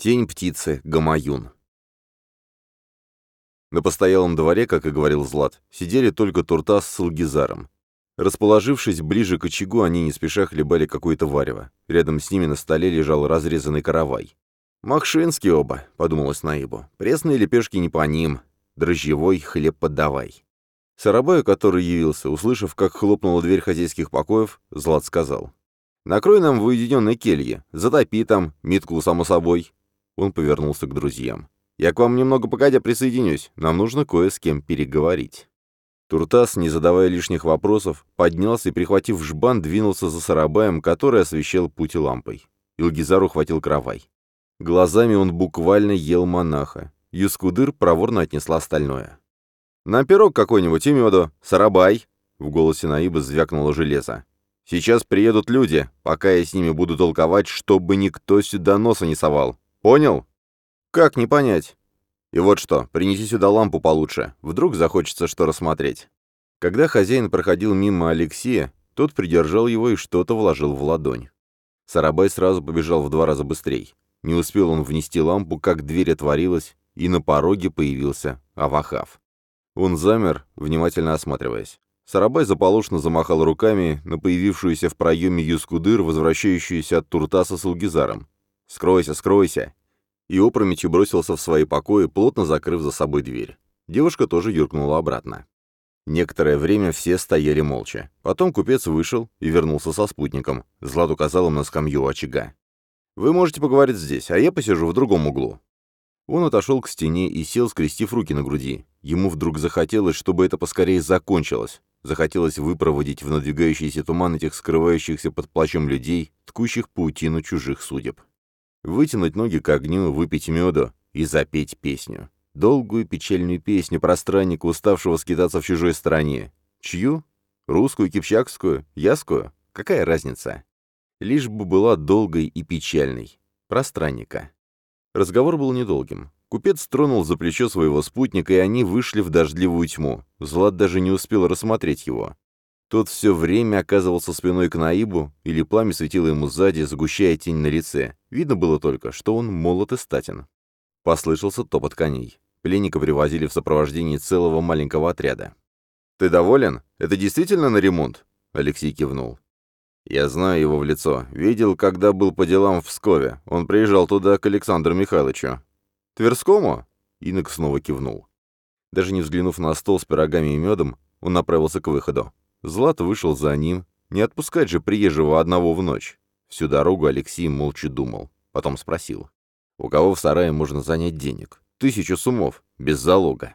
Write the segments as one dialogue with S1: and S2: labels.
S1: Тень птицы Гамаюн. На постоялом дворе, как и говорил Злат, сидели только Туртас с Алгизаром. Расположившись ближе к очагу, они не спеша хлебали какое-то варево. Рядом с ними на столе лежал разрезанный каравай. «Махшинские оба», — подумалось Наибу. «Пресные лепешки не по ним. Дрожжевой хлеб подавай». Сарабаю, который явился, услышав, как хлопнула дверь хозяйских покоев, Злат сказал. «Накрой нам в уединенной келье, затопи там, метку, само собой». Он повернулся к друзьям. «Я к вам немного погодя присоединюсь, нам нужно кое с кем переговорить». Туртас, не задавая лишних вопросов, поднялся и, прихватив жбан, двинулся за Сарабаем, который освещал путь лампой. Илгизар ухватил кровай. Глазами он буквально ел монаха. Юскудыр проворно отнесла остальное. «На пирог какой-нибудь и меду. Сарабай!» В голосе Наиба звякнуло железо. «Сейчас приедут люди, пока я с ними буду толковать, чтобы никто сюда носа не совал. Понял?» «Как не понять?» «И вот что, принеси сюда лампу получше. Вдруг захочется что рассмотреть». Когда хозяин проходил мимо Алексея, тот придержал его и что-то вложил в ладонь. Сарабай сразу побежал в два раза быстрей. Не успел он внести лампу, как дверь отворилась, и на пороге появился Авахав. Он замер, внимательно осматриваясь. Сарабай заполошно замахал руками на появившуюся в проеме Юскудыр, возвращающуюся от Туртаса с Алгизаром. «Скройся, скройся!» И опрометью бросился в свои покои, плотно закрыв за собой дверь. Девушка тоже юркнула обратно. Некоторое время все стояли молча. Потом купец вышел и вернулся со спутником. Злат указал им на скамью очага. «Вы можете поговорить здесь, а я посижу в другом углу». Он отошел к стене и сел, скрестив руки на груди. Ему вдруг захотелось, чтобы это поскорее закончилось. Захотелось выпроводить в надвигающийся туман этих скрывающихся под плащом людей, ткущих паутину чужих судеб. Вытянуть ноги к огню, выпить меду и запеть песню. Долгую печальную песню про странника, уставшего скитаться в чужой стране. Чью? Русскую, кипчакскую, яскую? Какая разница? Лишь бы была долгой и печальной. Про странника. Разговор был недолгим. Купец тронул за плечо своего спутника, и они вышли в дождливую тьму. Злат даже не успел рассмотреть его. Тот все время оказывался спиной к Наибу, или пламя светило ему сзади, сгущая тень на лице. Видно было только, что он молод и статен. Послышался топот коней. Пленника привозили в сопровождении целого маленького отряда. «Ты доволен? Это действительно на ремонт?» Алексей кивнул. «Я знаю его в лицо. Видел, когда был по делам в Пскове. Он приезжал туда к Александру Михайловичу». «Тверскому?» Инок снова кивнул. Даже не взглянув на стол с пирогами и медом, он направился к выходу. Злат вышел за ним. Не отпускать же приезжего одного в ночь. Всю дорогу Алексей молча думал. Потом спросил. «У кого в сарае можно занять денег? Тысячу сумов, без залога».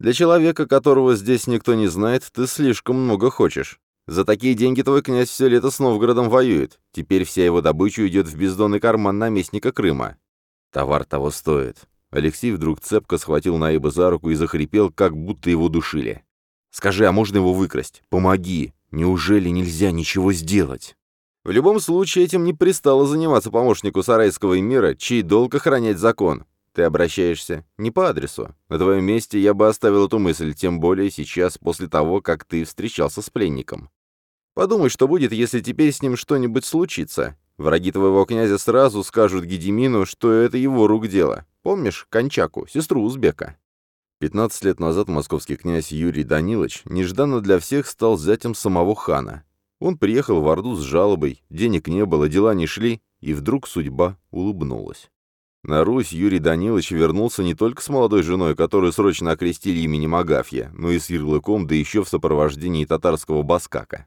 S1: «Для человека, которого здесь никто не знает, ты слишком много хочешь. За такие деньги твой князь все лето с Новгородом воюет. Теперь вся его добыча идет в бездонный карман наместника Крыма. Товар того стоит». Алексей вдруг цепко схватил Наиба за руку и захрипел, как будто его душили. Скажи, а можно его выкрасть? Помоги. Неужели нельзя ничего сделать? В любом случае, этим не пристало заниматься помощнику сарайского мира, чей долг охранять закон. Ты обращаешься не по адресу. На твоем месте я бы оставил эту мысль, тем более сейчас, после того, как ты встречался с пленником. Подумай, что будет, если теперь с ним что-нибудь случится. Враги твоего князя сразу скажут Гедемину, что это его рук дело. Помнишь Кончаку, сестру узбека? 15 лет назад московский князь Юрий Данилович нежданно для всех стал зятем самого хана. Он приехал в Орду с жалобой, денег не было, дела не шли, и вдруг судьба улыбнулась. На Русь Юрий Данилович вернулся не только с молодой женой, которую срочно окрестили именем Агафья, но и с ярлыком, да еще в сопровождении татарского баскака.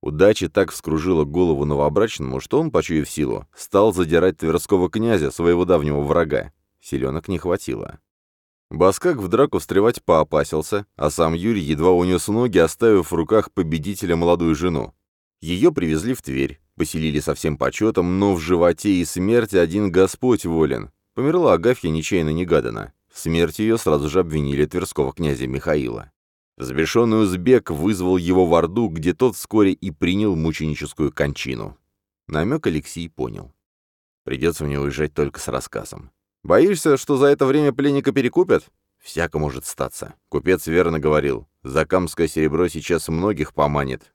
S1: Удача так вскружила голову новобрачному, что он, почуяв силу, стал задирать Тверского князя, своего давнего врага. Селенок не хватило. Баскак в драку встревать поопасился, а сам Юрий едва унес ноги, оставив в руках победителя молодую жену. Ее привезли в Тверь, поселили со всем почетом, но в животе и смерти один Господь волен. Померла Агафья нечаянно-негаданно. В смерти ее сразу же обвинили тверского князя Михаила. Взбешенный узбек вызвал его в Орду, где тот вскоре и принял мученическую кончину. Намек Алексей понял. Придется мне уезжать только с рассказом. Боишься, что за это время пленника перекупят? Всяко может статься. Купец верно говорил. Закамское серебро сейчас многих поманит.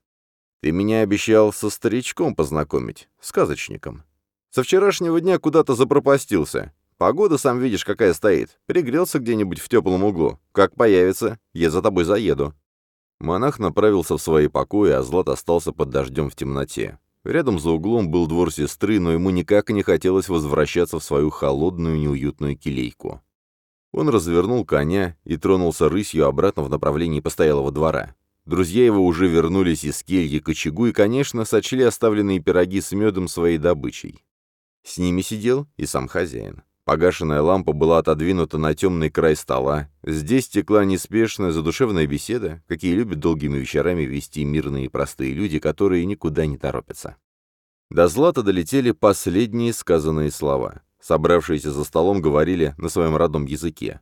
S1: Ты меня обещал со старичком познакомить, сказочником. Со вчерашнего дня куда-то запропастился. Погода, сам видишь, какая стоит. Пригрелся где-нибудь в теплом углу. Как появится, я за тобой заеду». Монах направился в свои покои, а Злат остался под дождем в темноте. Рядом за углом был двор сестры, но ему никак не хотелось возвращаться в свою холодную, неуютную келейку. Он развернул коня и тронулся рысью обратно в направлении постоялого двора. Друзья его уже вернулись из кельи к очагу и, конечно, сочли оставленные пироги с медом своей добычей. С ними сидел и сам хозяин. Погашенная лампа была отодвинута на темный край стола. Здесь текла неспешная задушевная беседа, какие любят долгими вечерами вести мирные простые люди, которые никуда не торопятся. До Злата долетели последние сказанные слова. Собравшиеся за столом говорили на своем родном языке.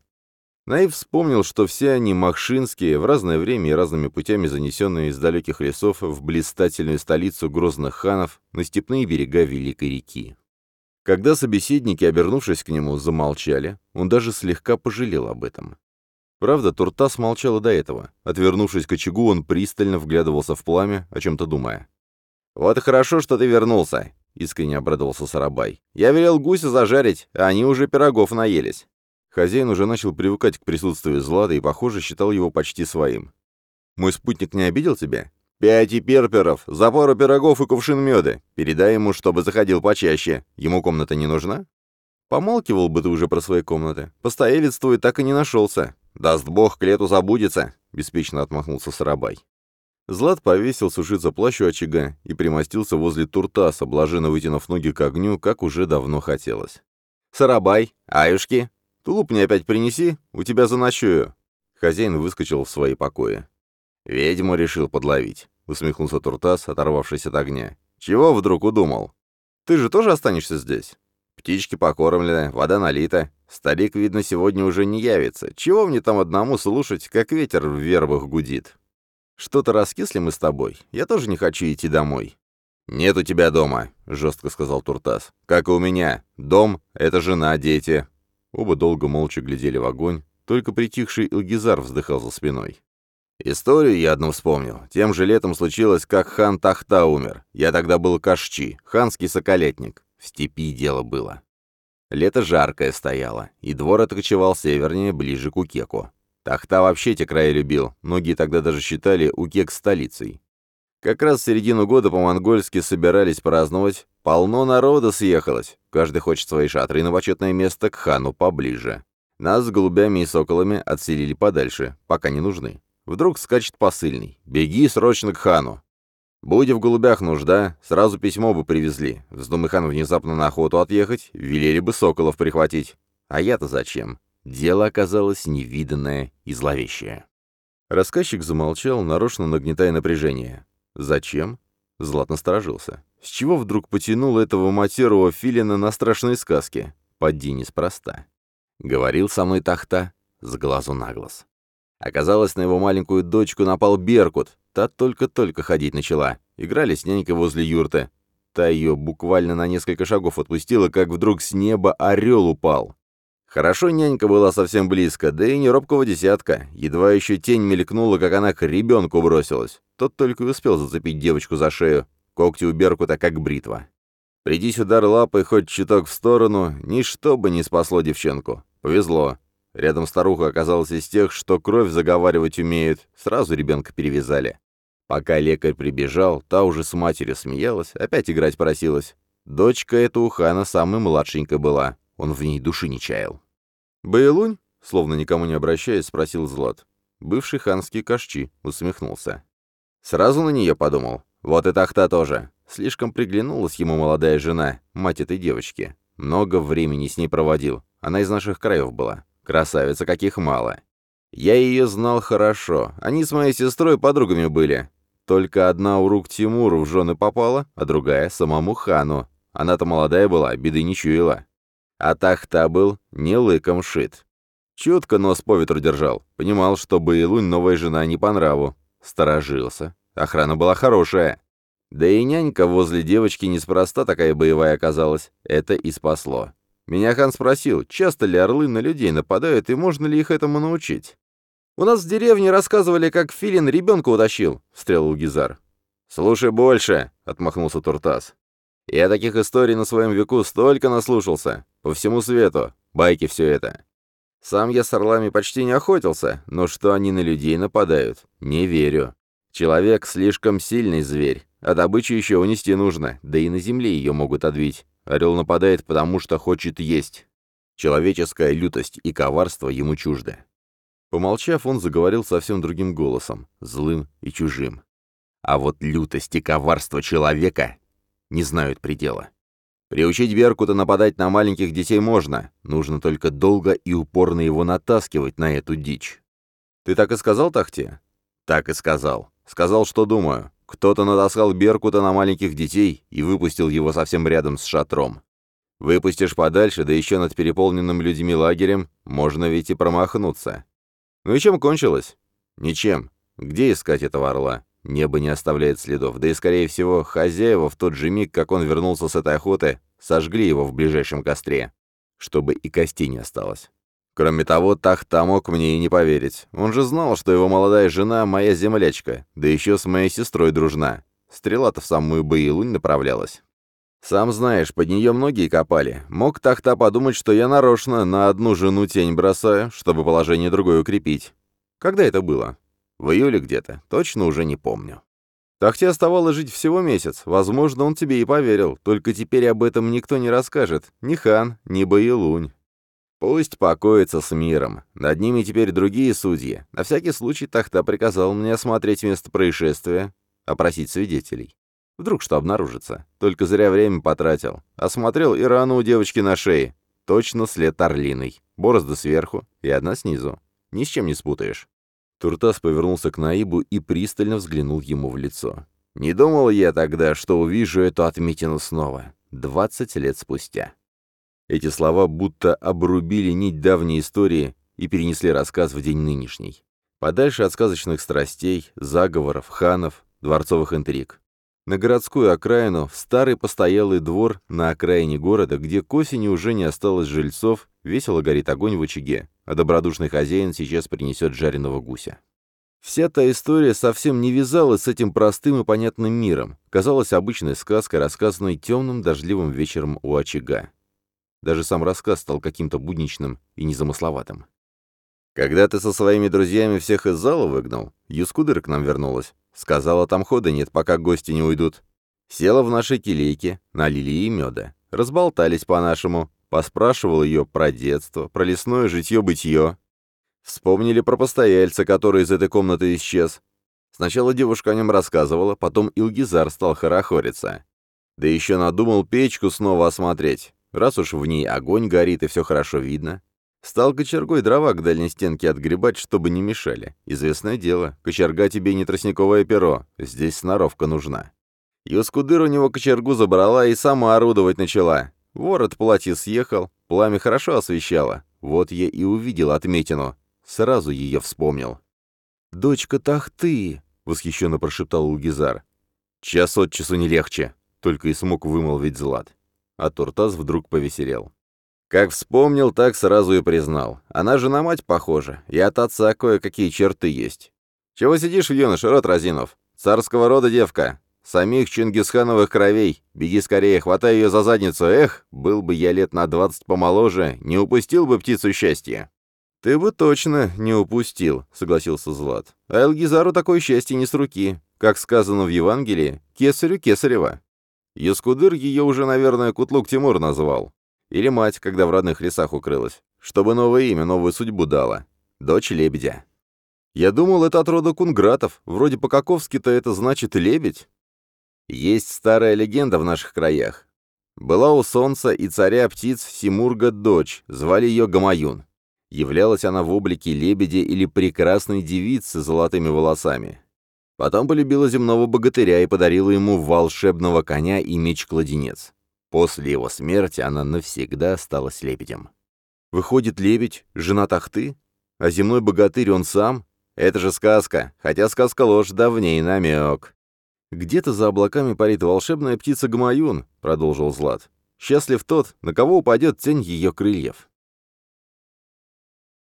S1: Наив вспомнил, что все они махшинские, в разное время и разными путями занесенные из далеких лесов в блистательную столицу грозных ханов на степные берега Великой реки. Когда собеседники, обернувшись к нему, замолчали, он даже слегка пожалел об этом. Правда, Туртас молчал до этого. Отвернувшись к очагу, он пристально вглядывался в пламя, о чем-то думая. «Вот и хорошо, что ты вернулся», — искренне обрадовался Сарабай. «Я велел гуся зажарить, а они уже пирогов наелись». Хозяин уже начал привыкать к присутствию Злата и, похоже, считал его почти своим. «Мой спутник не обидел тебя?» «Пять перперов, за пару пирогов и кувшин меда. Передай ему, чтобы заходил почаще. Ему комната не нужна?» «Помалкивал бы ты уже про свои комнаты. Постоялец твой так и не нашелся. Даст бог, к лету забудется», — беспечно отмахнулся Сарабай. Злат повесил сушиться плащ у очага и примостился возле туртаса, блаженно вытянув ноги к огню, как уже давно хотелось. «Сарабай, аюшки, тулуп мне опять принеси, у тебя заночую». Хозяин выскочил в свои покои. «Ведьму решил подловить», — усмехнулся Туртас, оторвавшись от огня. «Чего вдруг удумал? Ты же тоже останешься здесь? Птички покормлены, вода налита. Старик, видно, сегодня уже не явится. Чего мне там одному слушать, как ветер в вербах гудит? Что-то раскисли мы с тобой. Я тоже не хочу идти домой». «Нет у тебя дома», — жестко сказал Туртас. «Как и у меня. Дом — это жена, дети». Оба долго молча глядели в огонь, только притихший Илгизар вздыхал за спиной. Историю я одну вспомнил. Тем же летом случилось, как хан Тахта умер. Я тогда был Кашчи, ханский соколетник. В степи дело было. Лето жаркое стояло, и двор откочевал севернее, ближе к Укеку. Тахта вообще те края любил, многие тогда даже считали Укек столицей. Как раз в середину года по-монгольски собирались праздновать, полно народа съехалось, каждый хочет свои шатры на почетное место к хану поближе. Нас с голубями и соколами отселили подальше, пока не нужны. Вдруг скачет посыльный. «Беги срочно к хану!» Будь в голубях нужда, сразу письмо бы привезли. Вздумай хан внезапно на охоту отъехать, велели бы соколов прихватить. А я-то зачем? Дело оказалось невиданное и зловещее. Рассказчик замолчал, нарочно нагнетая напряжение. «Зачем?» Злат насторожился. С чего вдруг потянул этого матерого филина на страшные сказки? Поди неспроста. Говорил со мной Тахта с глазу на глаз. Оказалось, на его маленькую дочку напал Беркут. Та только-только ходить начала. Играли с нянькой возле юрты. Та ее буквально на несколько шагов отпустила, как вдруг с неба орел упал. Хорошо нянька была совсем близко, да и не робкого десятка. Едва еще тень мелькнула, как она к ребенку бросилась. Тот только и успел зацепить девочку за шею. Когти у Беркута как бритва. Придись удар лапой хоть чуток в сторону, ничто бы не спасло девчонку. Повезло. Рядом старуха оказалась из тех, что кровь заговаривать умеют. Сразу ребенка перевязали. Пока лекарь прибежал, та уже с матерью смеялась, опять играть просилась. Дочка эта у хана самая младшенькая была. Он в ней души не чаял. «Баилунь?» — словно никому не обращаясь, спросил Злат. Бывший ханский кашчи усмехнулся. Сразу на нее подумал. Вот и тахта тоже. Слишком приглянулась ему молодая жена, мать этой девочки. Много времени с ней проводил. Она из наших краев была. Красавица, каких мало. Я ее знал хорошо. Они с моей сестрой подругами были. Только одна у рук Тимуру в жены попала, а другая — самому хану. Она-то молодая была, беды не чуяла. А Тахта был не лыком шит. Чутко нос по ветру держал. Понимал, что Баилунь новая жена не по нраву. Сторожился. Охрана была хорошая. Да и нянька возле девочки неспроста такая боевая оказалась. Это и спасло. Меня хан спросил, часто ли орлы на людей нападают и можно ли их этому научить. «У нас в деревне рассказывали, как филин ребенка утащил», — встрял Гизар. «Слушай больше», — отмахнулся Туртас. «Я таких историй на своем веку столько наслушался. По всему свету. Байки все это. Сам я с орлами почти не охотился, но что они на людей нападают, не верю. Человек слишком сильный зверь, а добычу еще унести нужно, да и на земле ее могут отбить. Орел нападает, потому что хочет есть. Человеческая лютость и коварство ему чужды. Помолчав, он заговорил совсем другим голосом, злым и чужим. А вот лютость и коварство человека не знают предела. Приучить Беркута нападать на маленьких детей можно, нужно только долго и упорно его натаскивать на эту дичь. Ты так и сказал, Тахте? Так и сказал. Сказал, что думаю. Кто-то натаскал Беркута на маленьких детей и выпустил его совсем рядом с шатром. Выпустишь подальше, да еще над переполненным людьми лагерем, можно ведь и промахнуться. Ну и чем кончилось? Ничем. Где искать этого орла? Небо не оставляет следов, да и, скорее всего, хозяева в тот же миг, как он вернулся с этой охоты, сожгли его в ближайшем костре, чтобы и кости не осталось. Кроме того, Тахта мог мне и не поверить. Он же знал, что его молодая жена — моя землячка, да еще с моей сестрой дружна. Стрела-то в самую Баилунь направлялась. Сам знаешь, под нее многие копали. Мог Тахта подумать, что я нарочно на одну жену тень бросаю, чтобы положение другое укрепить. Когда это было? В июле где-то, точно уже не помню. Тахте оставалось жить всего месяц, возможно, он тебе и поверил, только теперь об этом никто не расскажет, ни хан, ни Баилунь. Пусть покоится с миром, над ними теперь другие судьи. На всякий случай Тахта приказал мне осмотреть место происшествия, опросить свидетелей. Вдруг что обнаружится. Только зря время потратил. Осмотрел и рану у девочки на шее. Точно след орлиной. Борозда сверху и одна снизу. Ни с чем не спутаешь. Туртас повернулся к Наибу и пристально взглянул ему в лицо. «Не думал я тогда, что увижу эту отметину снова. Двадцать лет спустя». Эти слова будто обрубили нить давней истории и перенесли рассказ в день нынешний. Подальше от сказочных страстей, заговоров, ханов, дворцовых интриг. На городскую окраину, в старый постоялый двор на окраине города, где к осени уже не осталось жильцов, весело горит огонь в очаге, а добродушный хозяин сейчас принесет жареного гуся. Вся та история совсем не вязалась с этим простым и понятным миром, казалась обычной сказкой, рассказанной темным дождливым вечером у очага. Даже сам рассказ стал каким-то будничным и незамысловатым. «Когда ты со своими друзьями всех из зала выгнал, Юскудыр к нам вернулась. Сказала, там хода нет, пока гости не уйдут. Села в нашей келейке, налили ей меда. Разболтались по-нашему, Поспрашивал ее про детство, про лесное житье-бытие. Вспомнили про постояльца, который из этой комнаты исчез. Сначала девушка о нем рассказывала, потом Илгизар стал хорохориться. Да еще надумал печку снова осмотреть. Раз уж в ней огонь горит и все хорошо видно. Стал кочергой дрова к дальней стенке отгребать, чтобы не мешали. Известное дело, кочерга тебе не тростниковое перо, здесь сноровка нужна. Юскудыр у него кочергу забрала и сама орудовать начала. Ворот платья съехал, пламя хорошо освещало. Вот я и увидел отметину. Сразу ее вспомнил. «Дочка Тахты!» — восхищенно прошептал Улгизар. «Час от часу не легче!» — только и смог вымолвить Злат. А Туртас вдруг повеселел. Как вспомнил, так сразу и признал. Она же на мать похожа, и от отца кое-какие черты есть. «Чего сидишь, юноша, рот разинов? Царского рода девка. Самих Чингисхановых кровей. Беги скорее, хватай ее за задницу. Эх, был бы я лет на двадцать помоложе, не упустил бы птицу счастья». «Ты бы точно не упустил», — согласился Злат. «А Элгизару такое счастье не с руки. Как сказано в Евангелии, кесарю кесарева». Яскудыр ее уже, наверное, Кутлук Тимур назвал. Или мать, когда в родных лесах укрылась. Чтобы новое имя, новую судьбу дала. Дочь лебедя. Я думал, это от рода кунгратов. Вроде по-каковски-то это значит лебедь. Есть старая легенда в наших краях. Была у солнца и царя птиц Симурга дочь, звали ее Гамаюн. Являлась она в облике лебедя или прекрасной девицы с золотыми волосами. Потом полюбила земного богатыря и подарила ему волшебного коня и меч-кладенец. После его смерти она навсегда осталась лебедем. Выходит, лебедь — жена Тахты? А земной богатырь он сам? Это же сказка, хотя сказка ложь давней намек. «Где-то за облаками парит волшебная птица Гамаюн», — продолжил Злат. «Счастлив тот, на кого упадет тень ее крыльев».